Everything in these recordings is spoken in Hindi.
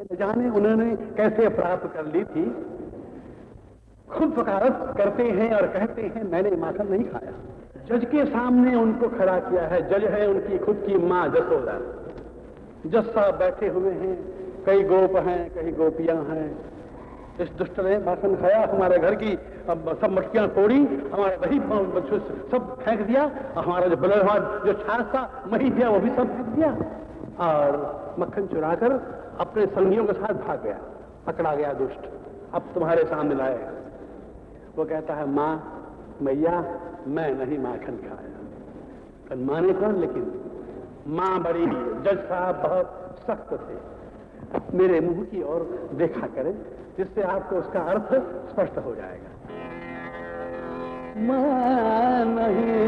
न जाने उन्होंने कैसे प्राप्त कर ली थी। खुद वकालत करते हैं और कहते हैं, मैंने माखन नहीं खाया। जज के सामने उनको खड़ा किया है। जज है उनकी खुद की माँ, जसोदा। जज साहब बैठे हुए हैं। कई गोप हैं, कई गोपियाँ हैं। इस दुष्ट ने माखन खाया, हमारे घर की अब सब मटकियाँ तोड़ी, हमारा दही सब फेंक दिया और हमारा जो बलवा जो छाछ था, मही दिया, वो भी सब फेंक दिया। और मक्खन चुराकर अपने संगियों के साथ भाग गया, पकड़ा गया दुष्ट। अब तुम्हारे सामने लाए वो कहता है, माँ, मैया, मैं नहीं माखन खाया। माने कौन, लेकिन माँ बड़ी जज साहब बहुत सख्त थे। मेरे मुँह की ओर देखा करें, जिससे आपको उसका अर्थ स्पष्ट हो जाएगा। माँ नहीं,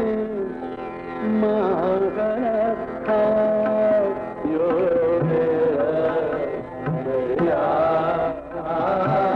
माँ यो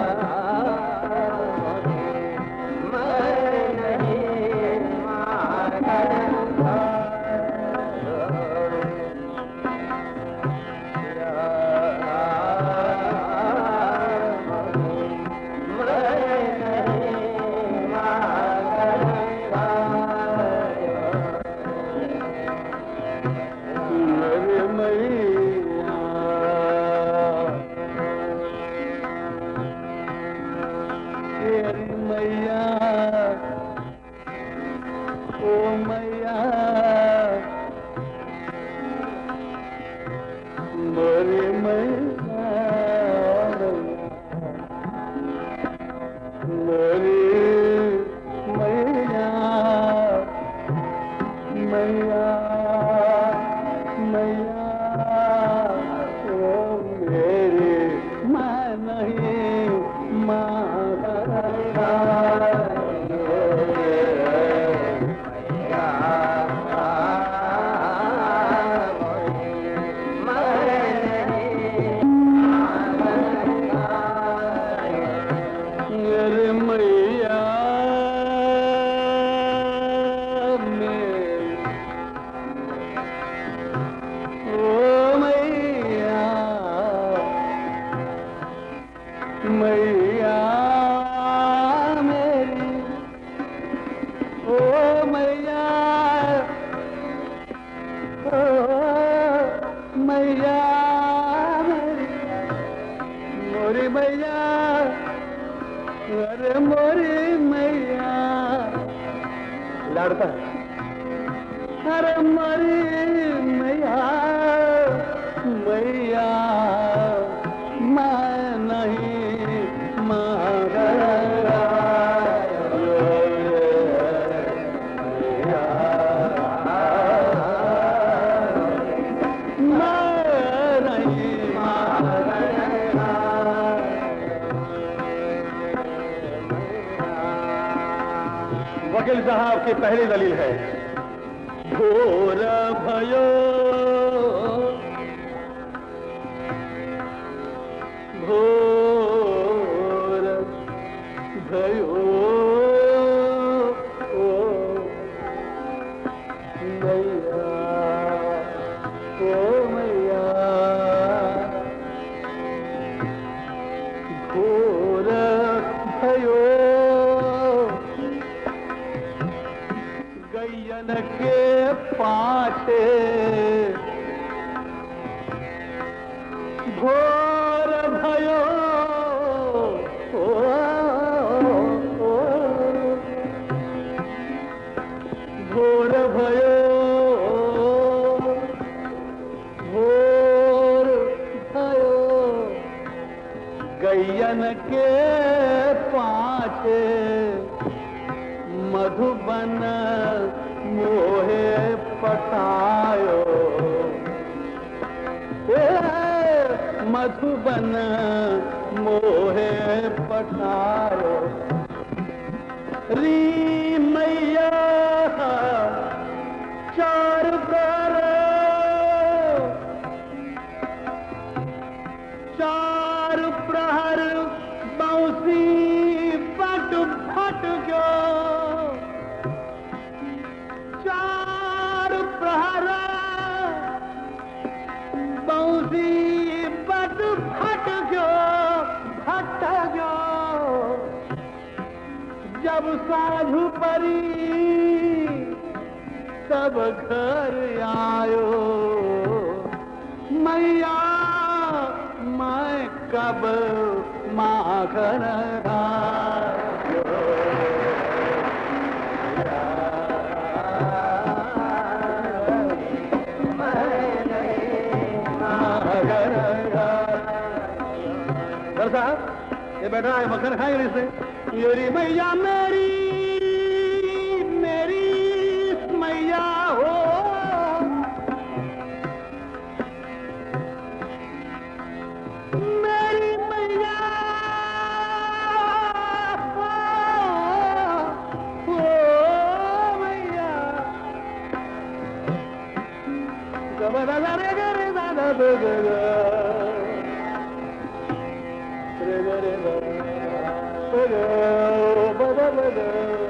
weather.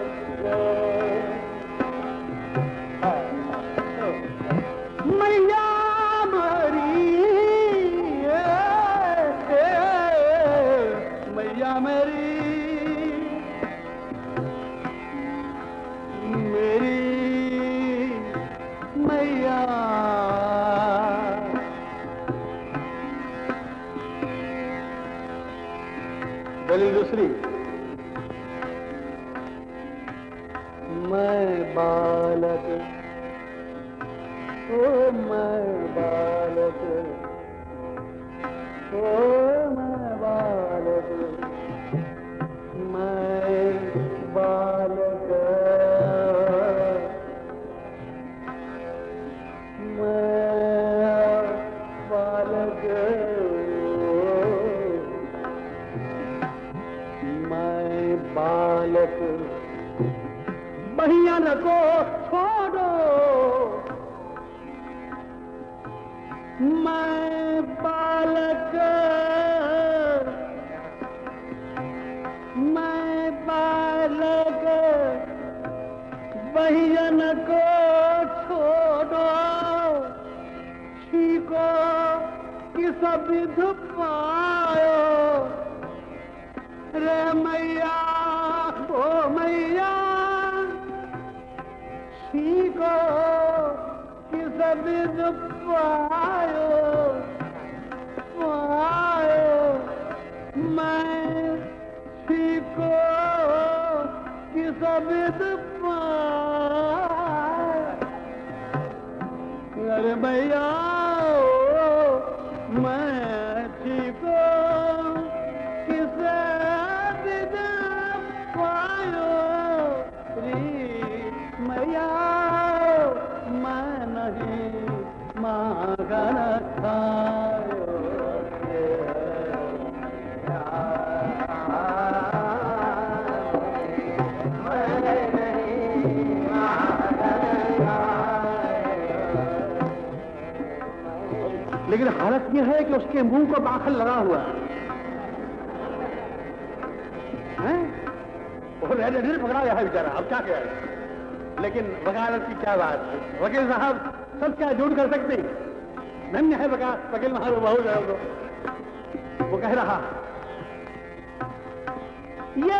यह है कि उसके मुँह को बाखल लगा हुआ है। वो पकड़ा है बेचारा। अब क्या कह? रहे लेकिन वकालत की क्या बात है? वकील साहब, सब क्या झूठ कर सकते धन्य है वकील महारो बहु जाओ वो कह रहा, ये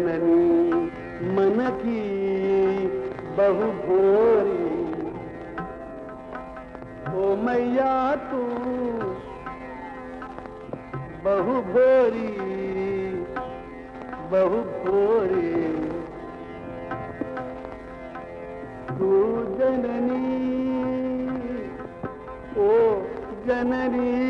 जननी मन की बहु भोरी। ओ मैया तू बहु भोरी बहु भोरी। तू जननी, ओ जननी।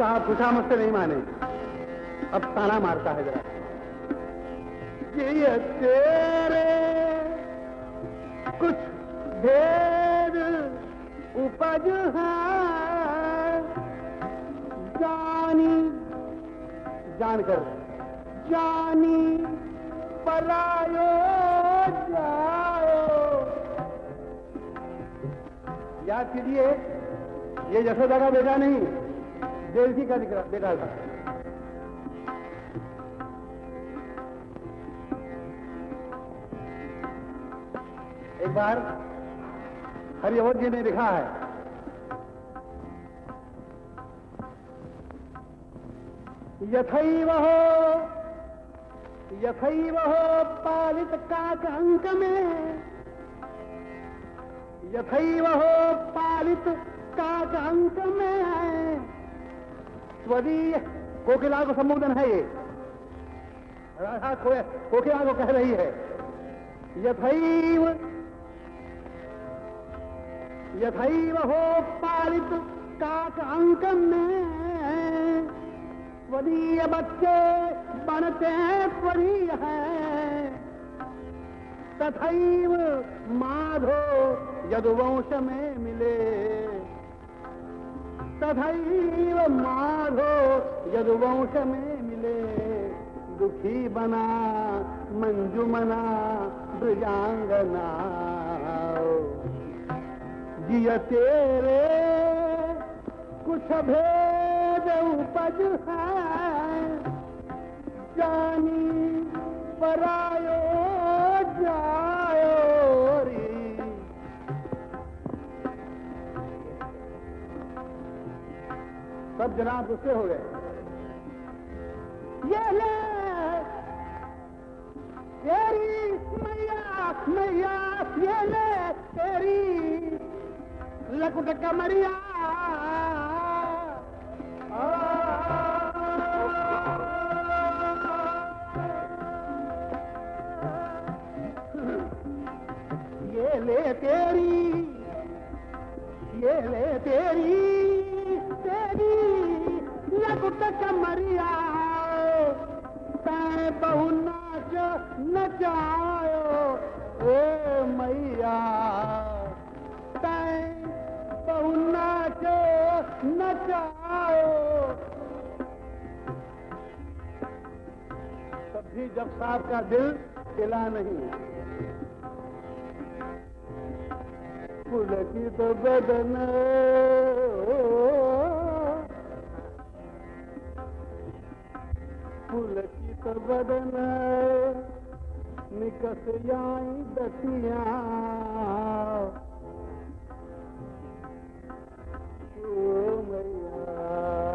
साहब खुशामद से नहीं माने। अब ताना मारता है जरा। ये तेरे कुछ भेद उपज है। जानी, जानकर, जानी परायो जाओ याद कीजिए, ये यशोदा का बेटा नहीं। देवकी का बेटा। था एक बार हरिअवध जी ने लिखा है। यथैव हो यथैव हो पालित काक अंक में। यथैव हो पालित काक अंक में। है स्वदीय कोकिला को संबोधन है ये। राधा कोकिला को कह रही है, यथैव यथैव हो पालित काक अंक में स्वरीय बच्चे बनते हैं स्वरीय है। तथैव माधो यदुवंश में मिले। तथैव माधो यदुवंश में मिले, दुखी बना मंजुमना ब्रजांगना। जिय तेरे कुछ भेद उपज है, जानी परायो सब जनाब गुस्से हो गए। तेरी मैया मैया, ये ले। तेरी लकुट कमरिया ये ले तेरी, ये ले तेरी। तेरी लकुट कमरिया तै बहु नाच नचायो ए मैया तै बहु नाच नचायो तब भी जब साहब का दिल खिला नहीं। पुलकित बदन पुलकित बदन निकस आई दतिया ओ मैया।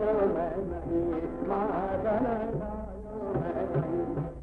मैं नहीं मारन मैं नहीं।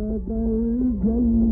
आवाज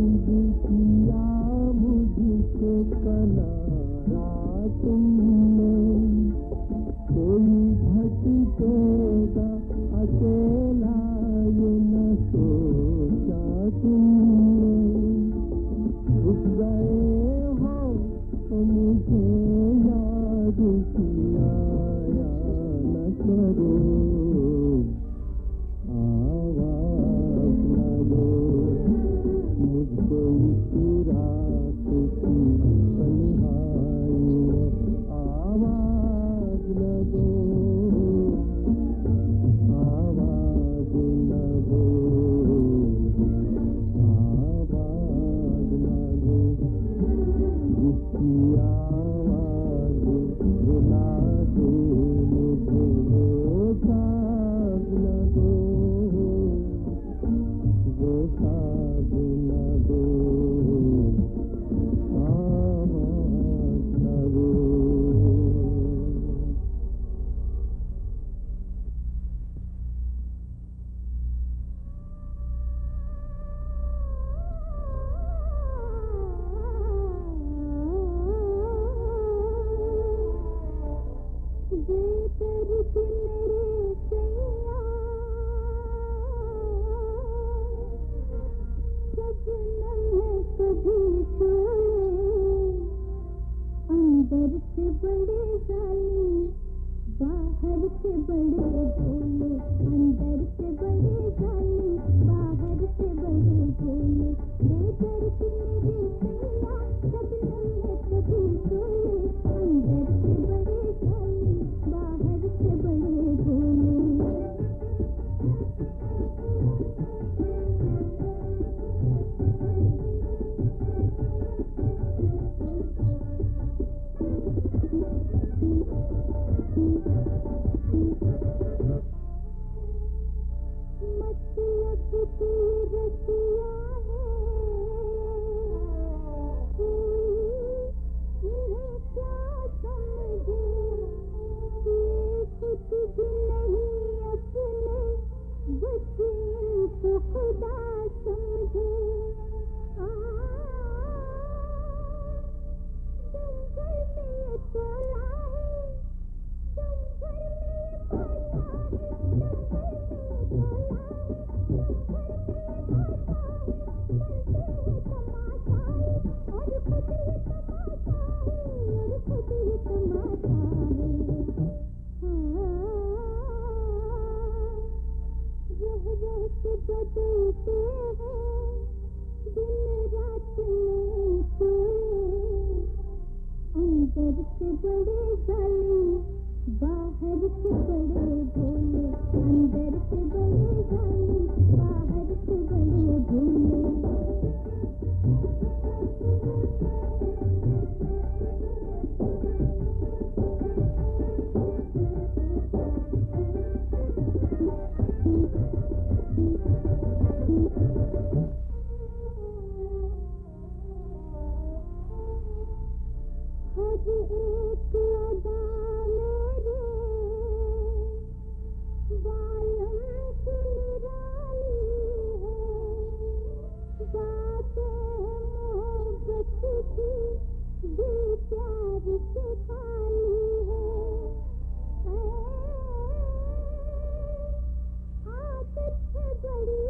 तेरी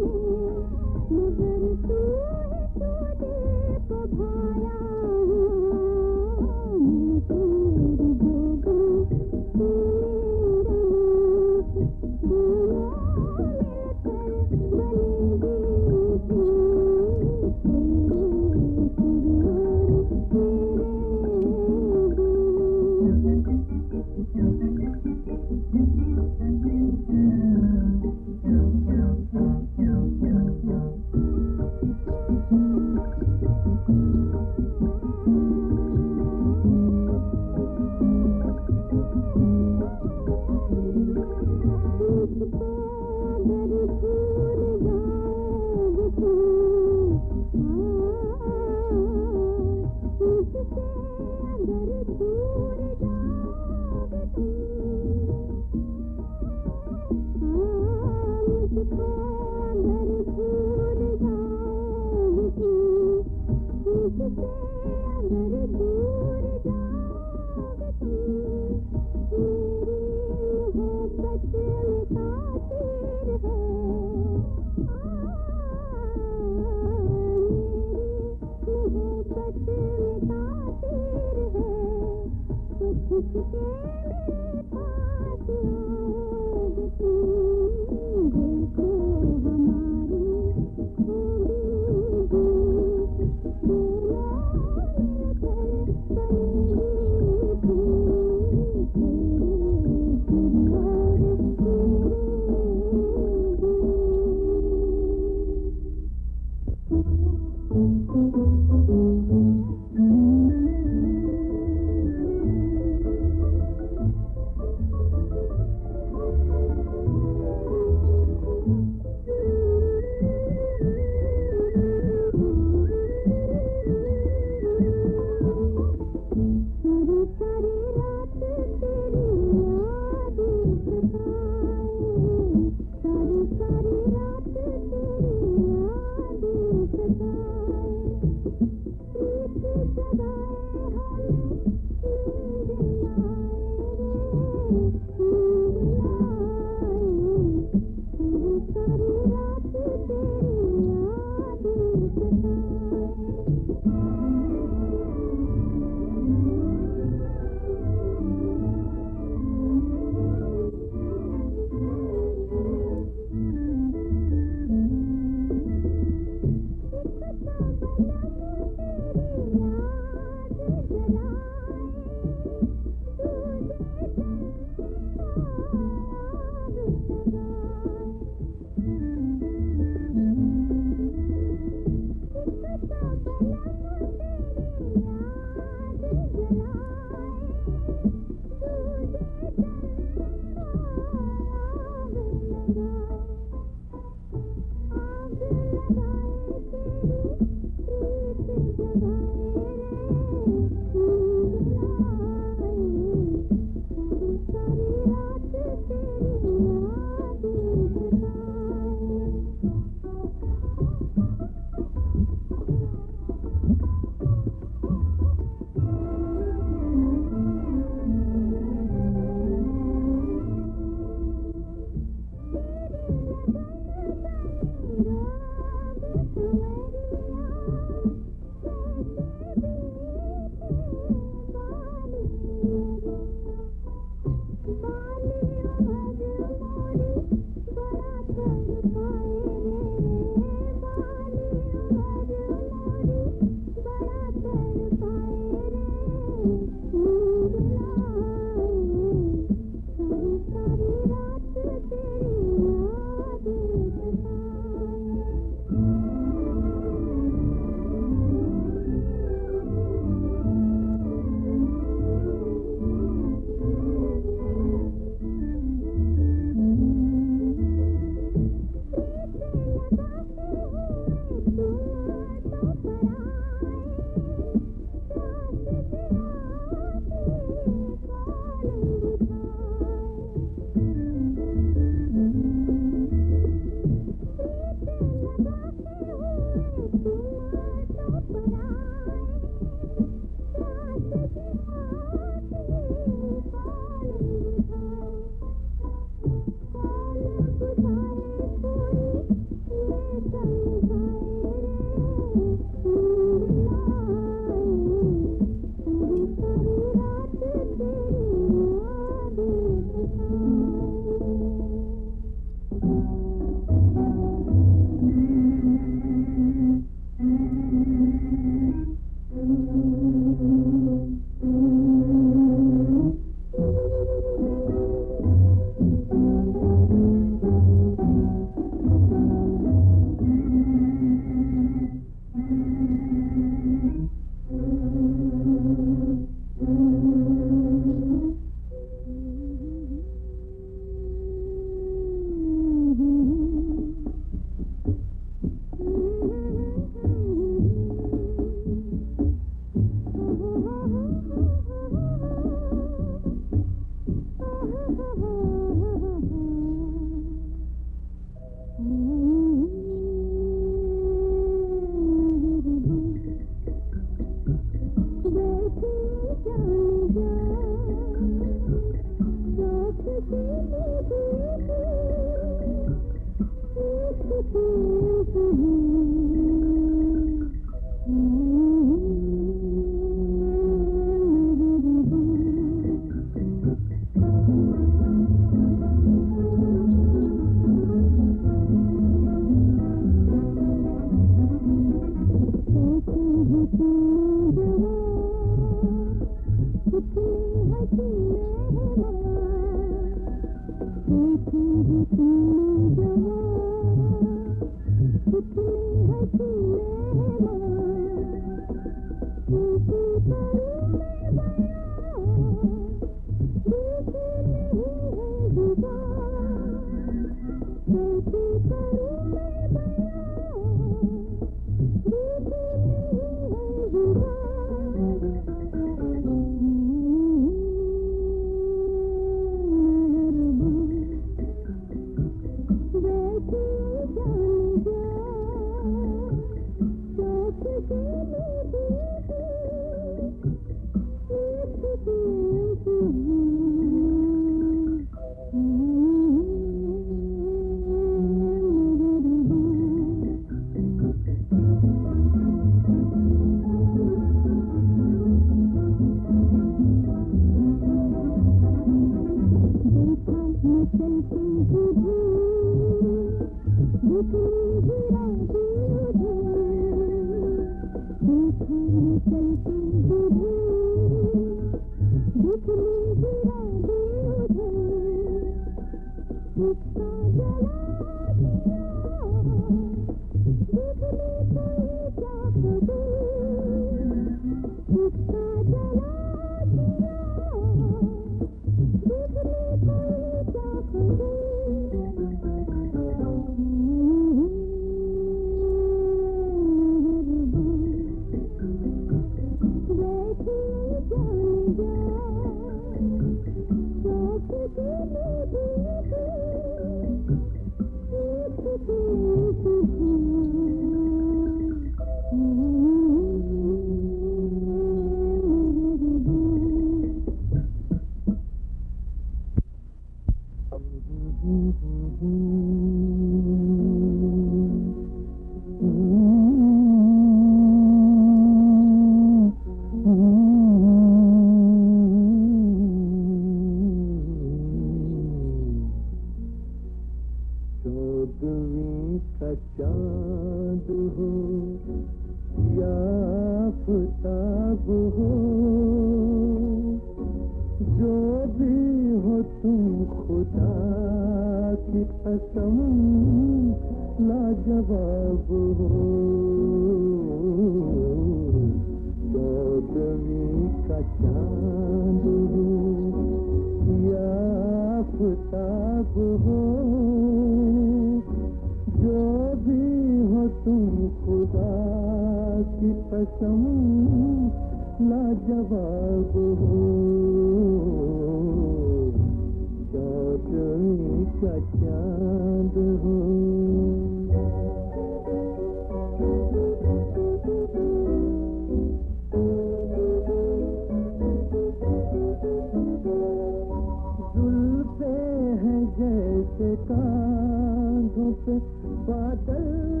है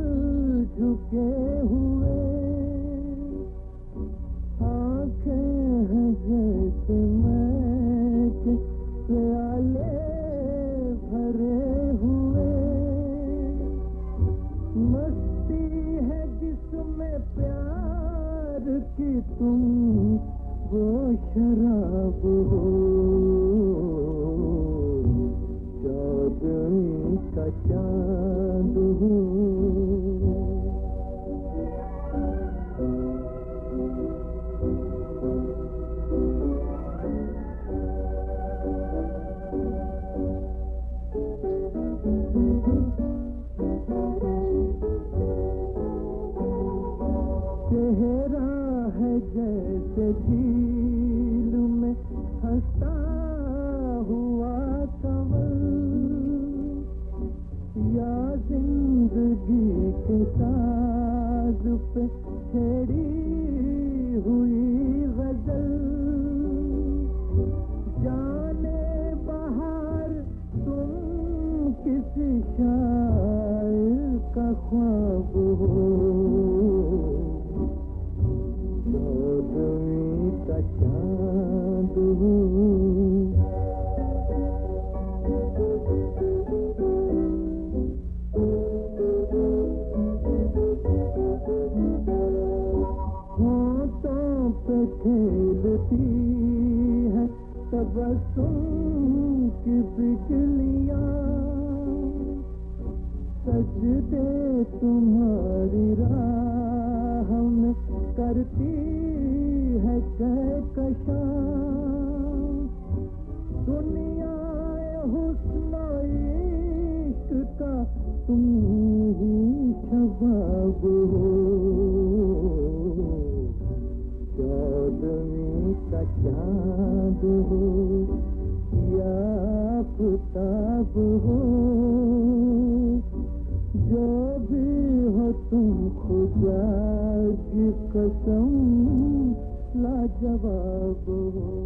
दुनिया हुस्न इश्क तुम ही शबाब हो। चौदवी हो, या हो तुम खुदा की कसम लाजवाब हो।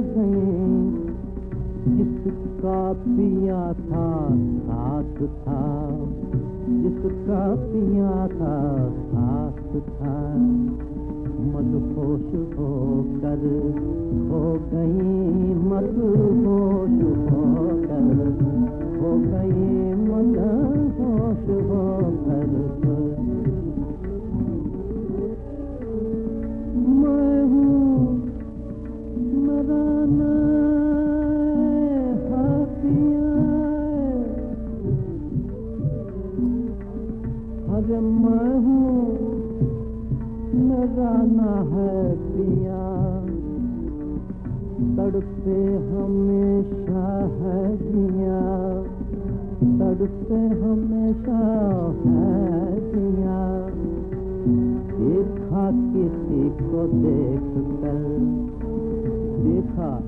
सो जिसका पिया था साथ था। जिसका पिया था साथ था। मदहोश होकर हो गई, मदहोश होकर हो गई, मदहोश होकर मेरा ना है पिया। तड़पे हमेशा है जिया। तड़पे हमेशा है जिया। देखा किसी को देख कर देखा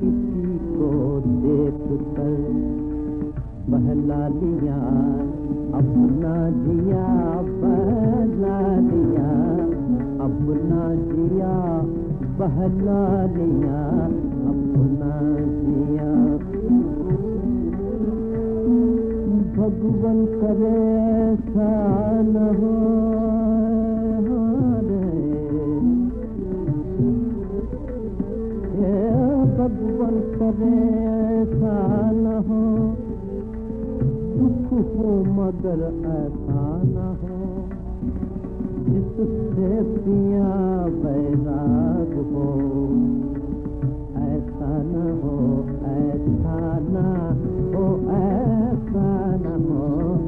किसी को देख कर बहला लिया, अपना जिया, बहला लिया। अपना जिया, बहला लिया, अपना जिया। भगवन करे ऐसा हो भगवन करे ऐसा हो, दुख हो मगर ऐसा जिससे पिया बैराग हो। ऐसा न हो ऐसा न हो ऐसा न हो।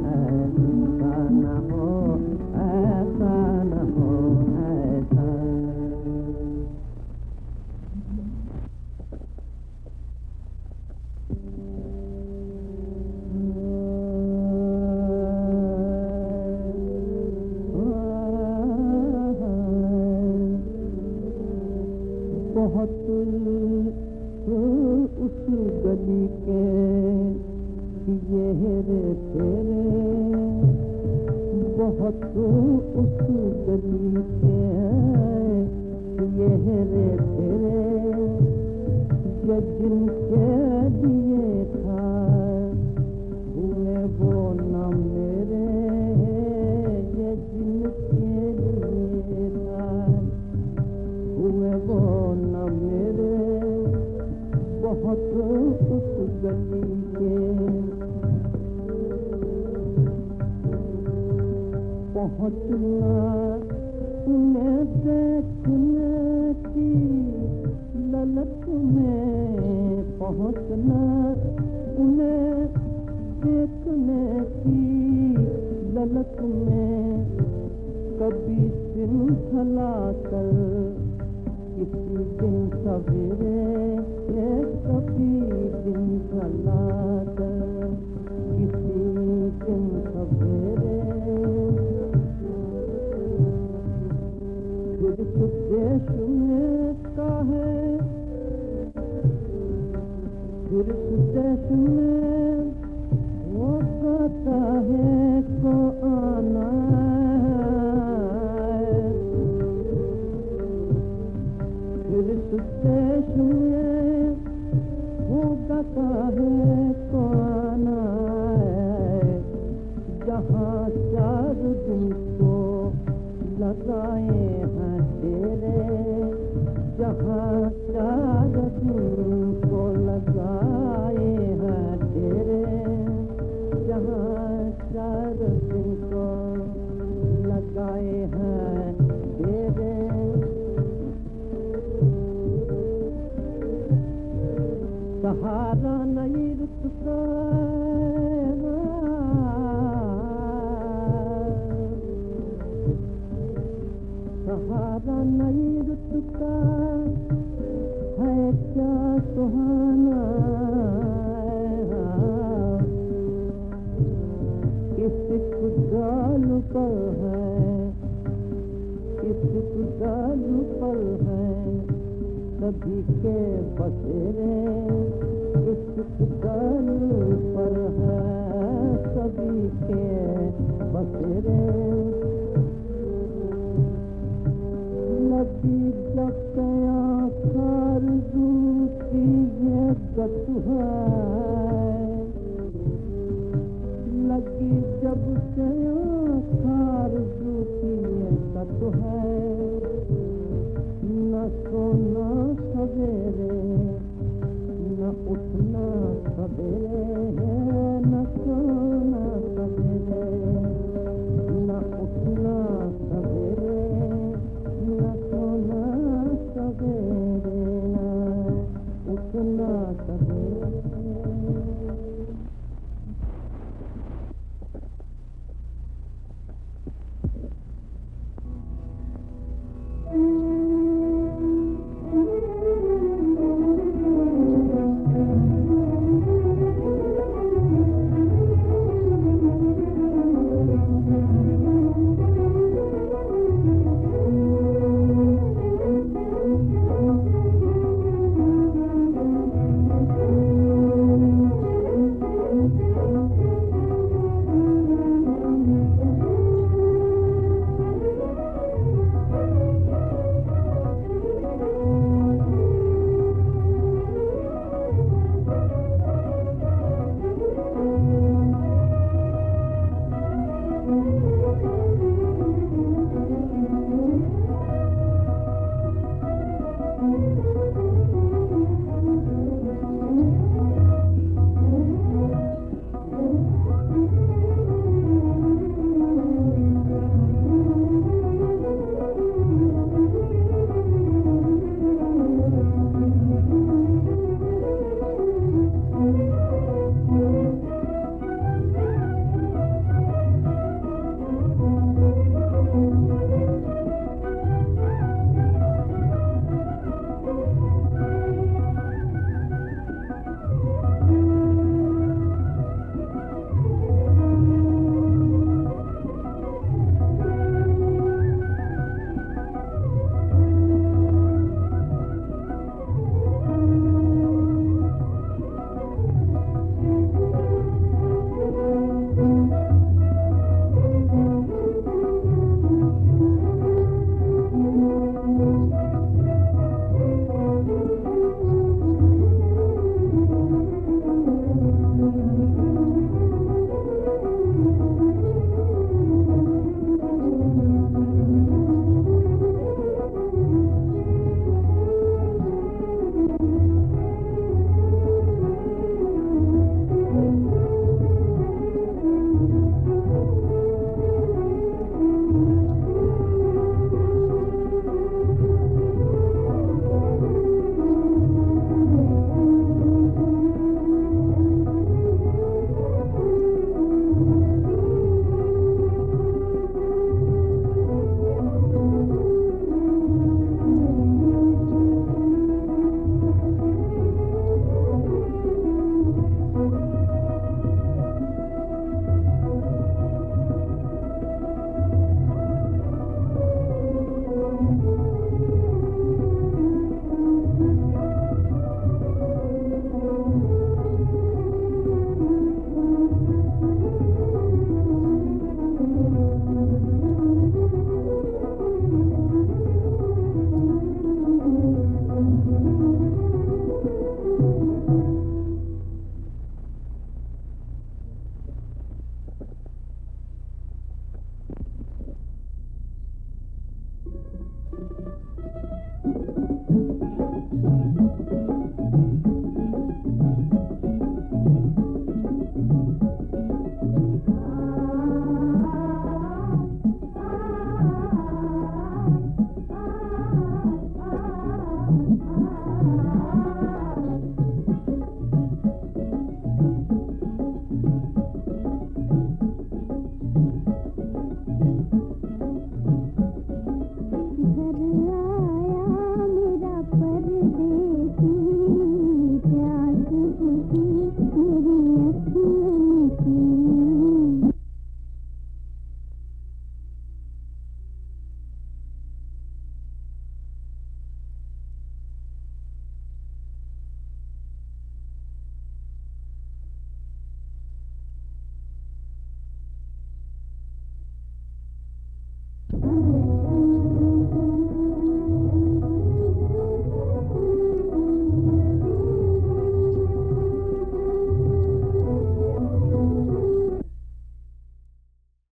सभी के बसेरे